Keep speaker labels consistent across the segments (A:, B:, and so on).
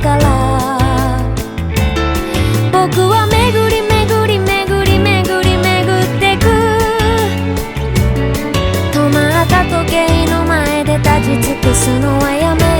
A: から。僕は巡り巡り巡り巡り巡ってく。止まった時計の前で立ち尽くすのはやめ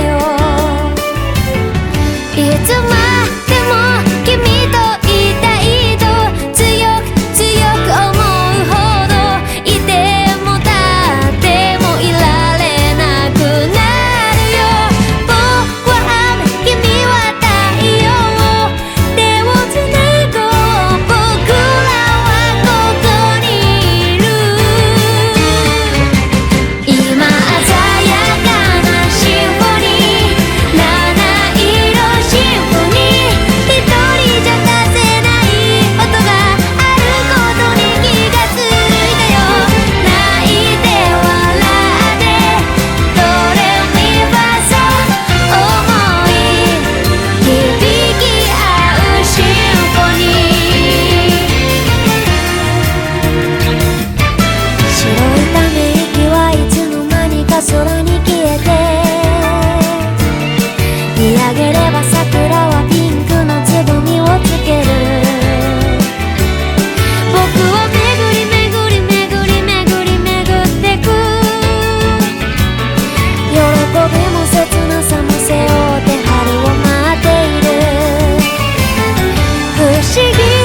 A: 不思議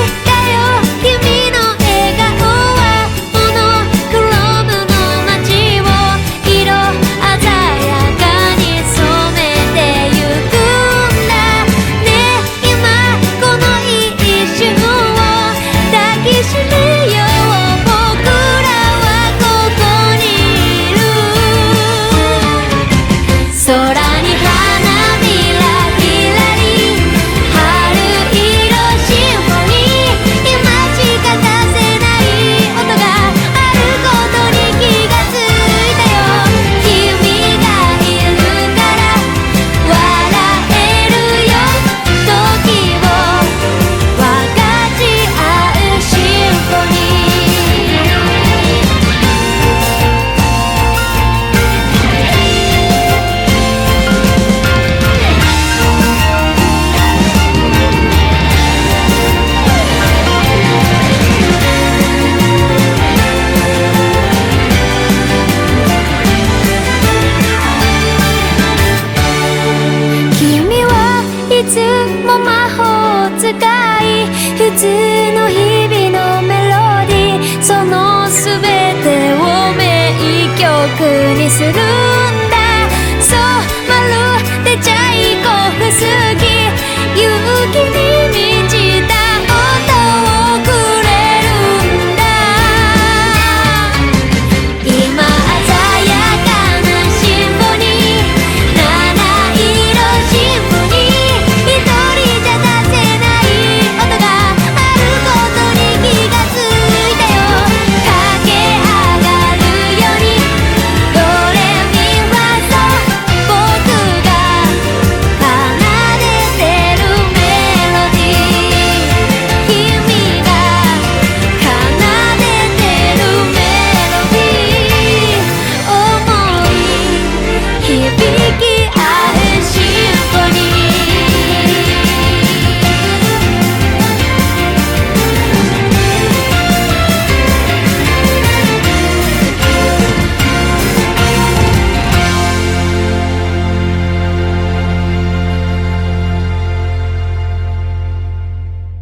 A: 普通の日々のメロディー。その全てを名曲にするんだ。